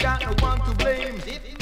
got no one to blame.